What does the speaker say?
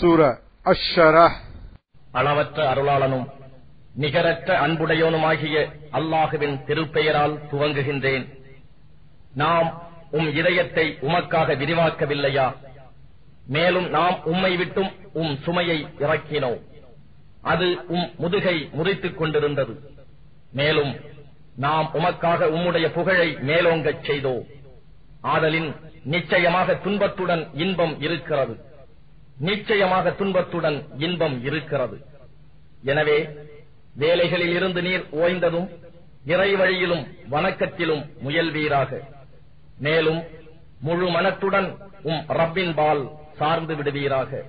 சூர அஷ்ஷரஹ் அளவற்ற அருளாளனும் நிகரற்ற அன்புடையோனுமாகிய அல்லாஹுவின் திருப்பெயரால் துவங்குகின்றேன். நாம் உம் இதயத்தை உமக்காக விரிவாக்கவில்லையா? மேலும் நாம் உம்மை விட்டும் உம் சுமையை இறக்கினோம். அது உம் முதுகை முறித்துக் கொண்டிருந்தது. மேலும் நாம் உமக்காக உம்முடைய புகழை மேலோங்கச் செய்தோம். ஆதலின் நிச்சயமாக துன்பத்துடன் இன்பம் இருக்கிறது. நிச்சயமாக துன்பத்துடன் இன்பம் இருக்கிறது. எனவே வேலைகளில் இருந்து நீர் ஓய்ந்ததும் இறை வழியிலும் வணக்கத்திலும் முயல்வீராக மேலும் முழு மனத்துடன் உம் ரப்பின் பால் சார்ந்து விடுவீராக.